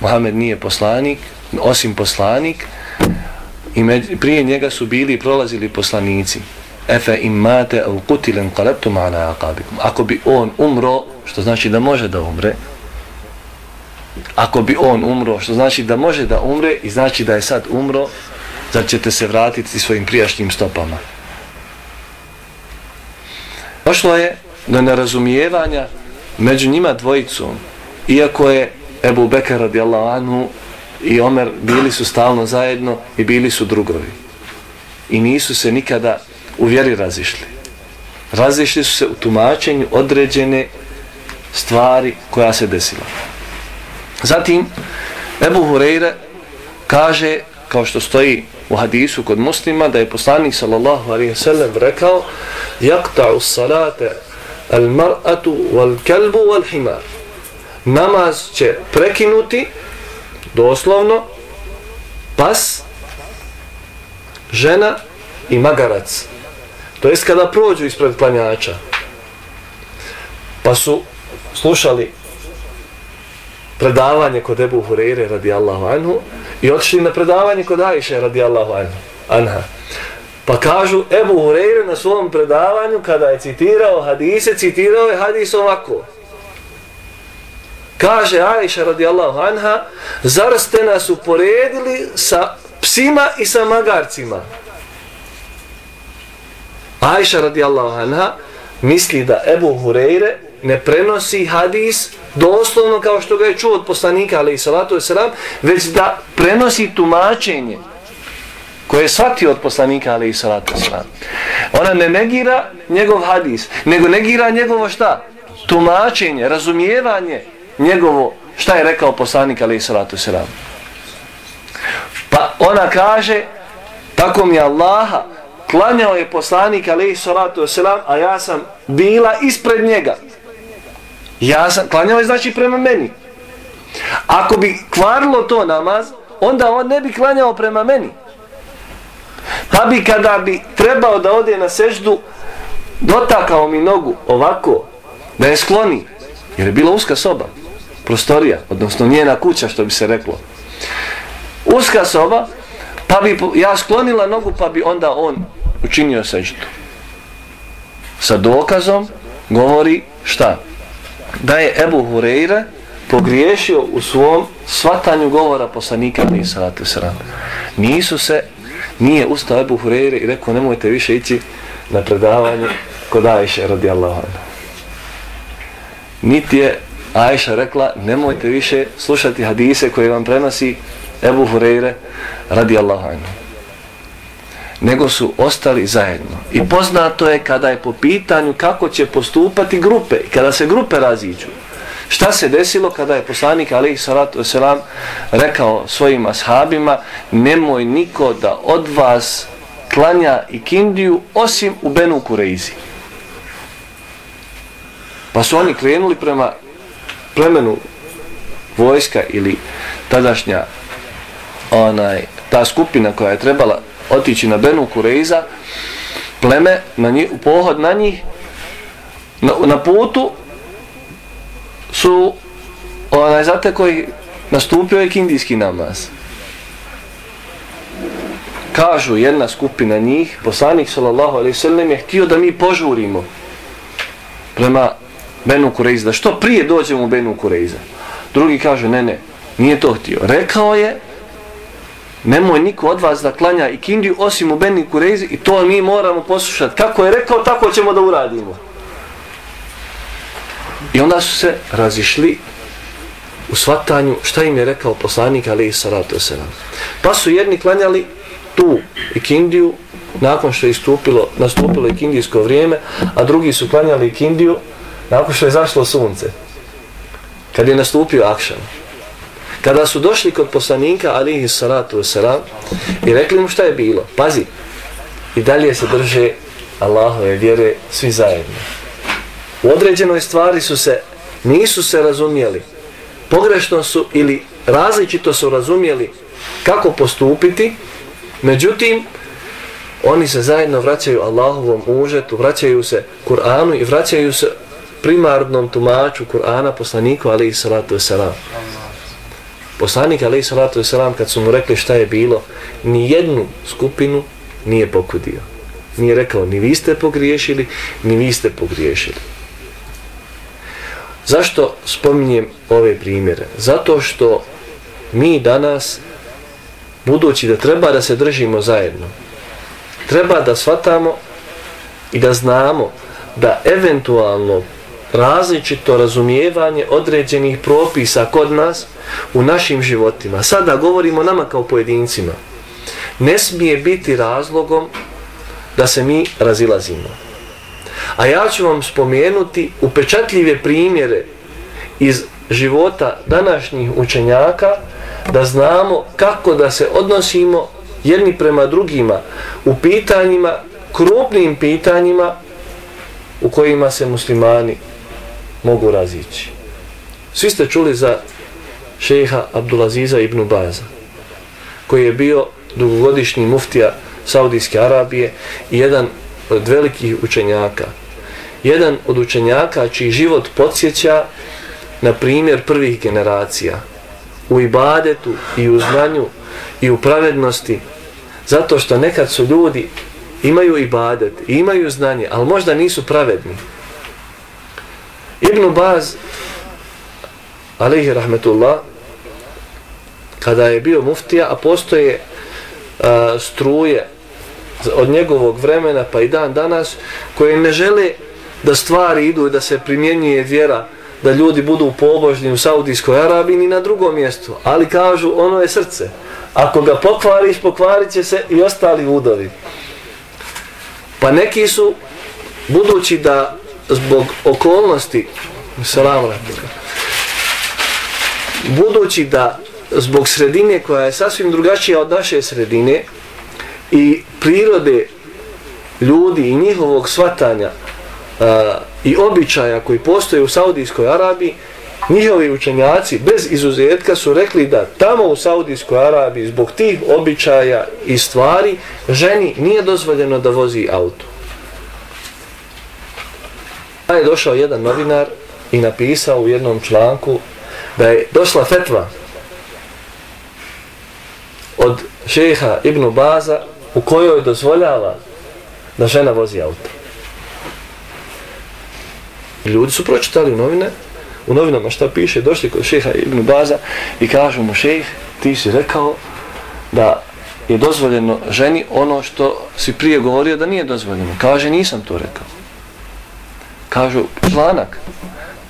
Muhammed nije poslanik, osim poslanik, i prije njega su bili prolazili poslanici. Efe mate au kutilen kaleptu ala akabikum. Ako bi on umro, što znači da može da umre, ako bi on umro, što znači da može da umre i znači da je sad umro, zar ćete se vratiti svojim prijašnjim stopama. Došlo je do nerazumijevanja među njima dvojicom, iako je Ebu Bekar radijallahu anhu i Omer bili su stalno zajedno i bili su drugovi. I nisu se nikada u vjeri razišli. Razišli su se u tumačenju određene stvari koja se desila. Zatim, Ebu Hureyre kaže, kao što stoji u hadisu kod muslima, da je poslanik sallallahu alaihi sallam rekao Jakta'u salate al mar'atu wal kelbu wal himar. Namaz će prekinuti doslovno pas, žena i magarac. To jest kada prođu ispred klanjača. Pa su slušali predavanje kod Ebu Hureyre radijallahu anhu i otišli na predavanje kod Ajše radijallahu anhu. Anha. Pa kažu Ebu Hureyre na svom predavanju kada je citirao hadise, citirao je hadis ovako. Kaže Ajša radijallahu anha, zar ste nas uporedili sa psima i sa magarcima? Ajša radijallahu anha misli da Ebu Hureyre ne prenosi hadis doslovno kao što ga je čuo od poslanika ali i salatu selam već da prenosi tumačenje koje je shvatio od poslanika ali i salatu selam Ona ne negira njegov hadis, nego negira njegovo šta? Tumačenje, razumijevanje njegovo šta je rekao poslanik ali i salatu selam Pa ona kaže tako mi Allaha klanjao je poslanik ali i salatu wasalam, a ja sam bila ispred njega. Ja sam, klanjao je znači prema meni. Ako bi kvarilo to namaz, onda on ne bi klanjao prema meni. Pa bi kada bi trebao da ode na seždu, dotakao mi nogu ovako, da je skloni, jer je bila uska soba, prostorija, odnosno njena kuća što bi se reklo. Uska soba, pa bi ja sklonila nogu, pa bi onda on učinio seždu. Sa dokazom govori šta? Da je Ebu Hureyre pogriješio u svom svatanju govora poslanika ali salatu sram. Nisu se, nije ustao Ebu Hureyre i rekao nemojte više ići na predavanje kod Ajše radijallahu anha. Niti je Ajša rekla nemojte više slušati hadise koje vam prenosi Ebu Hureyre radijallahu anhu nego su ostali zajedno. I poznato je kada je po pitanju kako će postupati grupe, kada se grupe raziđu. Šta se desilo kada je poslanik alaih salatu selam rekao svojim ashabima nemoj niko da od vas klanja i kindiju osim u Benu Kureizi. Pa su oni krenuli prema plemenu vojska ili tadašnja onaj, ta skupina koja je trebala otići na Benu Kureiza, pleme, na njih, u pohod na njih, na, na putu su onaj zate koji nastupio je kindijski namaz. Kažu jedna skupina njih, poslanik sallallahu alaihi sallam je htio da mi požurimo prema Benu Kureiza, da što prije dođemo u Benu Kureiza. Drugi kaže ne, ne, nije to htio. Rekao je nemoj niko od vas da klanja i kindiju osim u Beni Kurezi i to mi moramo poslušati. Kako je rekao, tako ćemo da uradimo. I onda su se razišli u svatanju šta im je rekao poslanik Ali Salatu Selam. Pa su jedni klanjali tu i nakon što je istupilo, nastupilo ikindijsko vrijeme, a drugi su klanjali ikindiju nakon što je zašlo sunce. Kad je nastupio akšan. Kada su došli kod poslanika alihi salatu wasalam i rekli mu šta je bilo, pazi, i dalje se drže Allahove vjere svi zajedno. U određenoj stvari su se, nisu se razumijeli, pogrešno su ili različito su razumjeli kako postupiti, međutim, oni se zajedno vraćaju Allahovom užetu, vraćaju se Kur'anu i vraćaju se primarnom tumaču Kur'ana poslaniku alaihi salatu wasalam. Poslanik alaih salatu wasalam kad su mu rekli šta je bilo, ni jednu skupinu nije pokudio. Nije rekao ni vi ste pogriješili, ni vi ste pogriješili. Zašto spominjem ove primjere? Zato što mi danas, budući da treba da se držimo zajedno, treba da shvatamo i da znamo da eventualno različito razumijevanje određenih propisa kod nas u našim životima. Sada govorimo nama kao pojedincima. Ne smije biti razlogom da se mi razilazimo. A ja ću vam spomenuti upečatljive primjere iz života današnjih učenjaka da znamo kako da se odnosimo jedni prema drugima u pitanjima, krupnim pitanjima u kojima se muslimani mogu razići. Svi ste čuli za šeha Abdulaziza ibn Baza, koji je bio dugogodišnji muftija Saudijske Arabije i jedan od velikih učenjaka. Jedan od učenjaka čiji život podsjeća na primjer prvih generacija u ibadetu i u znanju i u pravednosti zato što nekad su ljudi imaju ibadet imaju znanje, ali možda nisu pravedni. Ibn Baz alaihi rahmetullah kada je bio muftija, a postoje a, struje od njegovog vremena pa i dan danas koje ne žele da stvari idu i da se primjenjuje vjera da ljudi budu pobožni u Saudijskoj Arabiji ni na drugom mjestu ali kažu ono je srce ako ga pokvariš pokvarit će se i ostali vudovi. pa neki su budući da zbog okolnosti salam budući da zbog sredine koja je sasvim drugačija od naše sredine i prirode ljudi i njihovog svatanja a, i običaja koji postoje u Saudijskoj Arabiji, njihovi učenjaci bez izuzetka su rekli da tamo u Saudijskoj Arabiji zbog tih običaja i stvari ženi nije dozvoljeno da vozi auto. Pa je došao jedan novinar i napisao u jednom članku da je došla fetva od šeha Ibnu Baza u kojoj dozvoljava da žena vozi auto. Ljudi su pročitali u novine, u novinama šta piše, došli kod šeha Ibnu Baza i kažu mu šeh, ti si rekao da je dozvoljeno ženi ono što si prije govorio da nije dozvoljeno. Kaže, nisam to rekao. Kažu, članak.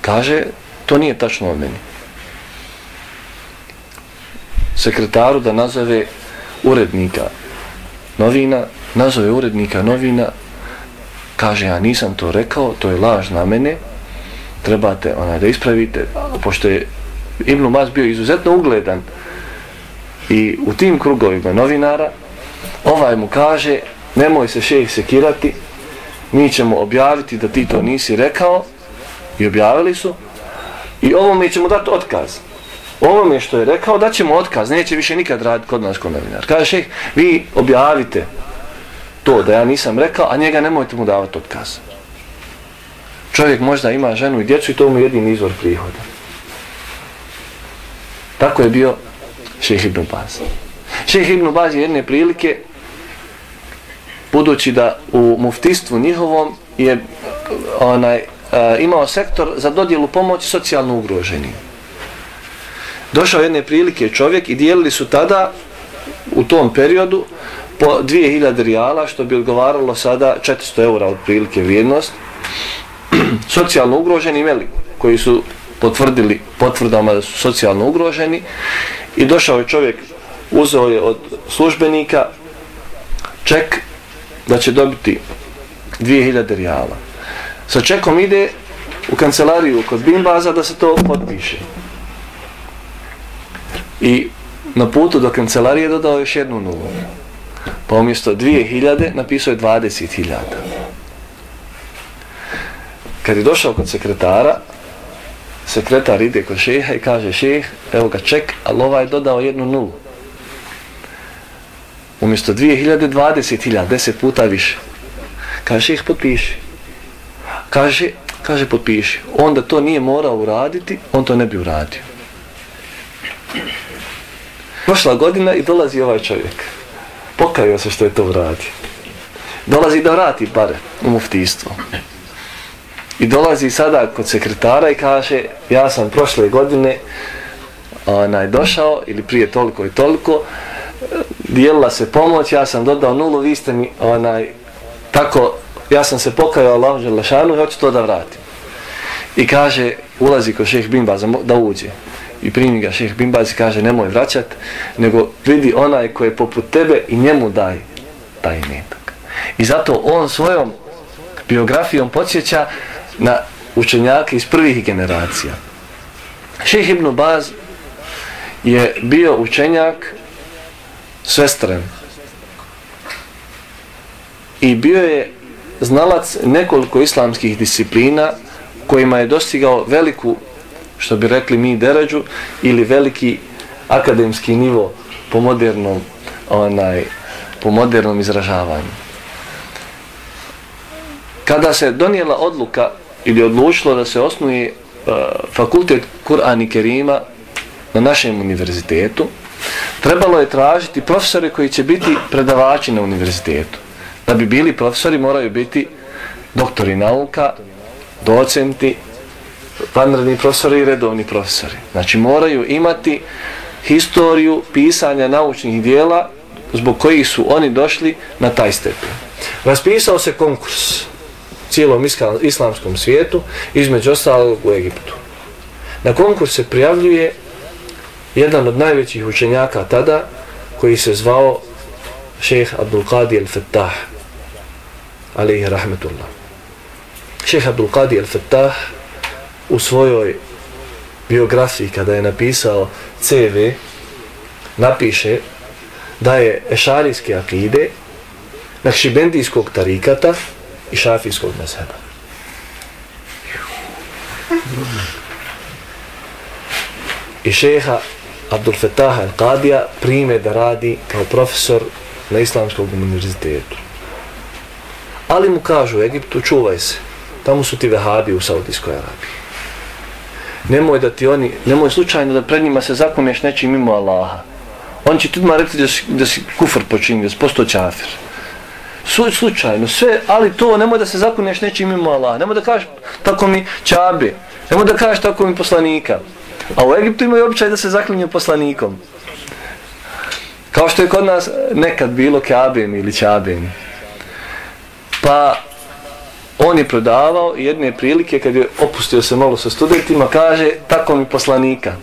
Kaže, to nije tačno od meni. Sekretaru da nazove urednika novina, nazove urednika novina, kaže ja nisam to rekao, to je laž na mene, trebate onaj, da ispravite, pošto je Ibn Mas bio izuzetno ugledan i u tim krugovima novinara, ovaj mu kaže, nemoj se šejih sekirati, mi ćemo objaviti da ti to nisi rekao, i objavili su, i ovo mi ćemo dati otkaz ovome što je rekao da ćemo otkaz, neće više nikad raditi kod nas kod novinar. Kaže šeh, vi objavite to da ja nisam rekao, a njega nemojte mu davati otkaz. Čovjek možda ima ženu i djecu i to mu jedin izvor prihoda. Tako je bio šeh Ibn Baz. Šeh Ibn Baz je jedne prilike, budući da u muftistvu njihovom je onaj, e, imao sektor za dodjelu pomoći socijalno ugroženim. Došao jedne prilike čovjek i dijelili su tada u tom periodu po 2000 rijala što bi odgovaralo sada 400 eura otprilike vrijednost. Socijalno ugroženi imeli koji su potvrdili potvrdama da su socijalno ugroženi i došao je čovjek uzeo je od službenika ček da će dobiti 2000 rijala sa čekom ide u kancelariju kod Bimbaza da se to potpiše i na putu do kancelarije dodao još jednu nulu. Pa umjesto 2000 napisao je 20.000. Kad je došao kod sekretara, sekretar ide kod šeha i kaže šeh, evo ga ček, ali ovaj je dodao jednu nulu. Umjesto 2000, 20.000, 10 puta više. Kaže ih potpiši. Kaže, kaže potpiši. Onda to nije morao uraditi, on to ne bi uradio. Prošla godina i dolazi ovaj čovjek. Pokajao se što je to uradio. Dolazi da vrati pare u muftistvo. I dolazi sada kod sekretara i kaže ja sam prošle godine onaj, došao ili prije toliko i toliko dijelila se pomoć, ja sam dodao nulu, vi ste mi onaj, tako, ja sam se pokajao Allahu Đelešanu i hoću to da vratim. I kaže, ulazi kod šeh Bimba da uđe. I primi ga šeh Bimbaz i kaže, nemoj vraćat, nego vidi onaj koji je poput tebe i njemu daj taj imetak. I zato on svojom biografijom podsjeća na učenjake iz prvih generacija. Šeh Ibn Baz je bio učenjak svestren i bio je znalac nekoliko islamskih disciplina kojima je dostigao veliku, što bi rekli mi, deređu ili veliki akademski nivo po modernom onaj, po modernom izražavanju. Kada se donijela odluka ili odlučilo da se osnuje uh, fakultet Kur'an i Kerima na našem univerzitetu, trebalo je tražiti profesore koji će biti predavači na univerzitetu. Da bi bili profesori moraju biti doktori nauka, docenti, vanredni profesori i redovni profesori. Znači moraju imati historiju pisanja naučnih dijela zbog kojih su oni došli na taj stepen. Raspisao se konkurs cijelom islamskom svijetu, između ostalog u Egiptu. Na konkurs se prijavljuje jedan od najvećih učenjaka tada, koji se zvao šeheh Abdul Qadi al-Fattah, alaihi rahmetullah. Šeheh Abdul Qadi al-Fattah u svojoj biografiji, kada je napisao CV, napiše da je ešarijske akide, nakšibendijskog tarikata i šafijskog mezheba. I šeha Abdul Fetaha al-Qadija prime da radi kao profesor na Islamskom univerzitetu. Ali mu kažu u Egiptu, čuvaj se, tamo su ti vehabi u Saudijskoj Arabiji. Nemoj da ti oni, nemoj slučajno da pred njima se zakuneš nečim mimo Allaha. On će ti odmah reći da si, da si kufr počinio, da si postao čafir. Su, slučajno, sve, ali to, nemoj da se zakuneš nečim mimo Allaha. Nemoj da kažeš tako mi čabe. Nemoj da kažeš tako mi poslanika. A u Egiptu imaju običaj da se zaklinju poslanikom. Kao što je kod nas nekad bilo Kaben ili Čaben. Pa on je prodavao jedne prilike kad je opustio se malo sa studentima, kaže tako mi poslanika.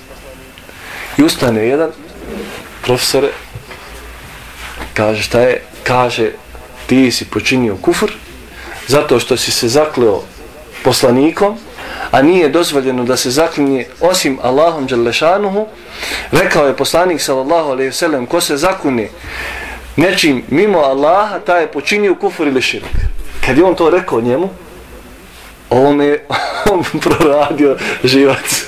I ustane jedan profesor, kaže šta je, kaže ti si počinio kufr zato što si se zakleo poslanikom a nije dozvoljeno da se zaklinje osim Allahom Đalešanuhu, rekao je poslanik sallallahu alaihi vselem, ko se zakune nečim mimo Allaha, taj je počinio kufur ili širk. Kad je on to rekao njemu, on je on proradio živac.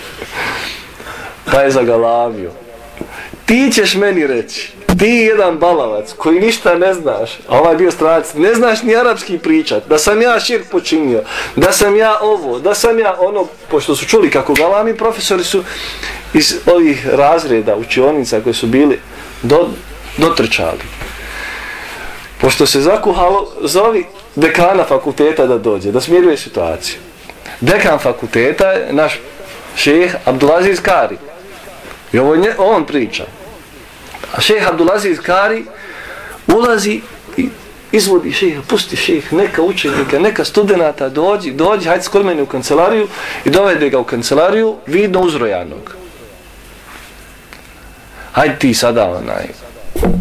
pa je zagalavio. Ti ćeš meni reći, ti jedan balavac koji ništa ne znaš, a ovaj bio stranac, ne znaš ni arapski pričat, da sam ja širk počinio, da sam ja ovo, da sam ja ono, pošto su čuli kako galami profesori su iz ovih razreda učionica koji su bili do, dotrčali. Pošto se zakuhalo, zovi dekana fakulteta da dođe, da smiruje situaciju. Dekan fakulteta je naš šeheh Abdulaziz Kari. I ovo nje, on priča. A šeha Abdulaziz Kari ulazi i izvodi šeha, pusti šeha, neka učenika, neka studenta, dođi, dođi, hajde skod mene u kancelariju i dovede ga u kancelariju vidno uzrojanog. Hajde ti sada onaj,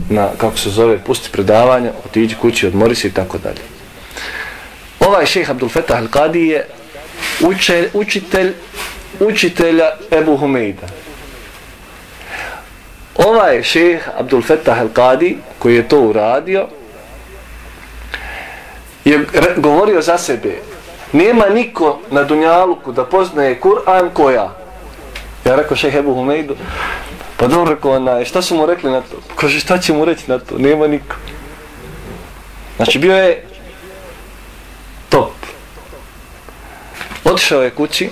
na, kako se zove, pusti predavanja, otiđi kući, odmori se i tako dalje. Ovaj šeha Abdul Fetah Al-Qadi je uče, učitelj učitelja Ebu Humeida ovaj šeh Abdul Fettah al-Qadi koji je to uradio je govorio za sebe nema niko na Dunjaluku da poznaje Kur'an koja. Ja rekao šeh Ebu Humeidu, pa dobro rekao ona, e, šta su mu rekli na to? Kaže, šta će mu reći na to? Nema niko. Znači bio je top. Otišao je kući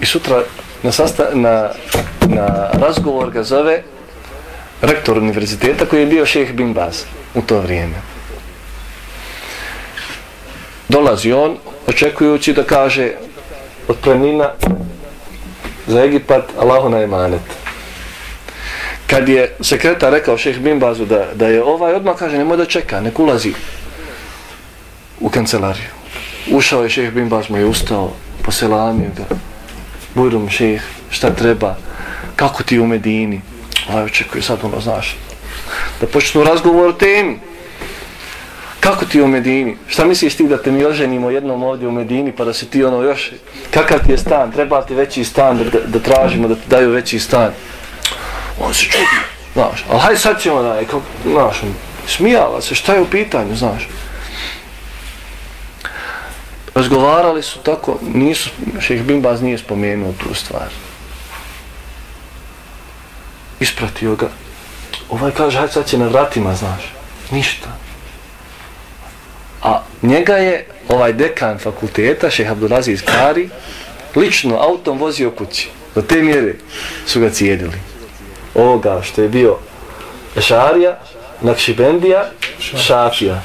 i sutra na, sasta, na, na razgovor ga zove rektor univerziteta koji je bio šeh Bin Baz u to vrijeme. Dolazi on očekujući da kaže otpremnina za Egipat Allahu na emanet. Kad je sekretar rekao šeh Bin Bazu da, da je ovaj odmah kaže nemoj da čeka, nek ulazi u kancelariju. Ušao je šeh Bin Baz, mu je ustao, poselamio ga. Bujrum šeh, šta treba, kako ti u Medini? Ovaj očekuje sad ono, znaš, da počnu razgovor o temi. Kako ti u Medini? Šta misliš ti da te mi oženimo jednom ovdje u Medini pa da se ti ono još... Kakav ti je stan? Treba ti veći stan da, da, da tražimo da ti daju veći stan? On se čudi, znaš. Ali hajde sad ćemo da je, znaš, smijala se, šta je u pitanju, znaš. Razgovarali su tako, nisu, šeh Bimbaz nije spomenuo tu stvar. Ispratio ga. Ovaj kaže, hajde sad će na vratima, znaš. Ništa. A njega je ovaj dekan fakulteta, šeh Abdulaziz Kari, lično autom vozio kući. Do te mjere su ga cijedili. Ovoga što je bio Ešarija, Nakšibendija, Šafija.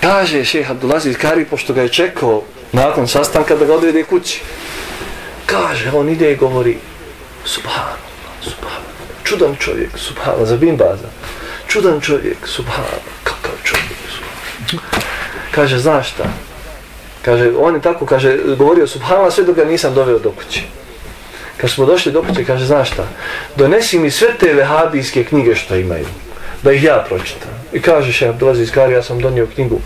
Kaže šeha Abdulaziz Kari, pošto ga je čekao nakon sastanka da ga odvede kući. Kaže, on ide i govori, subhanallah, subhanallah, čudan čovjek, subhanallah, za bimbaza čudan čovjek, subhanallah, kakav čovjek, subhanallah. Kaže, znaš šta? Kaže, on je tako, kaže, govorio subhanallah sve dok ga nisam doveo do kuće. Kad smo došli do kuće, kaže, znaš šta? Donesi mi sve te vehabijske knjige što imaju, da ih ja pročitam. I kaže, še, Abdelaziz iz Kari, ja sam donio knjigu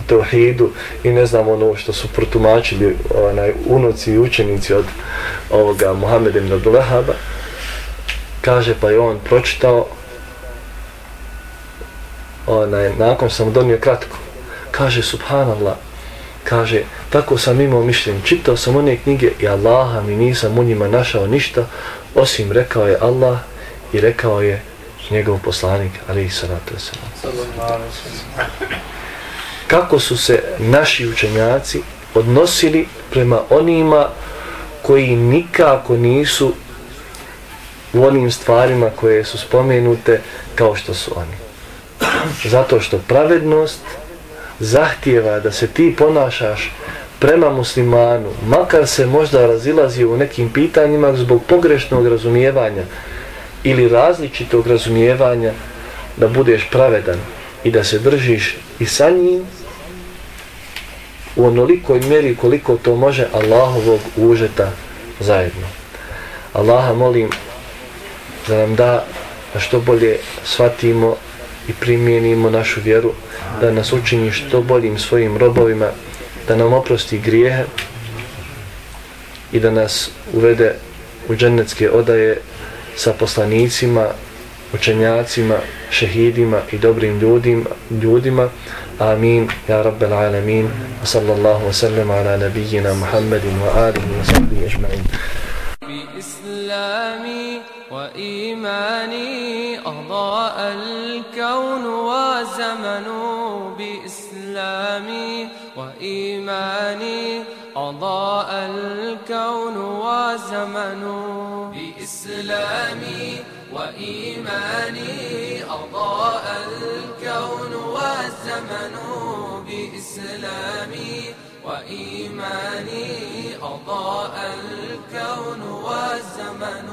u Teohidu i ne znam ono što su protumačili onaj, unuci i učenici od ovoga Muhammeda ibn Abdullahaba. Kaže, pa je on pročitao onaj, nakon sam donio kratko, kaže subhanallah, kaže, tako sam imao mišljenje, čitao sam one knjige i Allaha mi nisam u njima našao ništa, osim rekao je Allah i rekao je njegov poslanik, ali i salatu Kako su se naši učenjaci odnosili prema onima koji nikako nisu u onim stvarima koje su spomenute kao što su oni. Zato što pravednost zahtijeva da se ti ponašaš prema muslimanu, makar se možda razilazi u nekim pitanjima zbog pogrešnog razumijevanja ili različitog razumijevanja, da budeš pravedan i da se držiš i sa njim u onolikoj mjeri koliko to može Allahovog užeta zajedno. Allaha molim da nam da da što bolje shvatimo i primijenimo našu vjeru, da nas učini što boljim svojim robovima, da nam oprosti grijehe i da nas uvede u džennetske odaje sa poslanicima, učenjacima, šehidima i dobrim ljudim, ljudima. Amin. Ja Rabbel Alamin. Sallallahu wa sallam ala nabijina Muhammedin wa alihi wa sahbihi ajma'in.
بإسلامي وإيماني أضاء الكون وزمن بإسلامي وإيماني أضاء الكون وزمن بإسلامي وإيماني أضاء الكون والزمن بإسلامي وإيماني أضاء الكون والزمن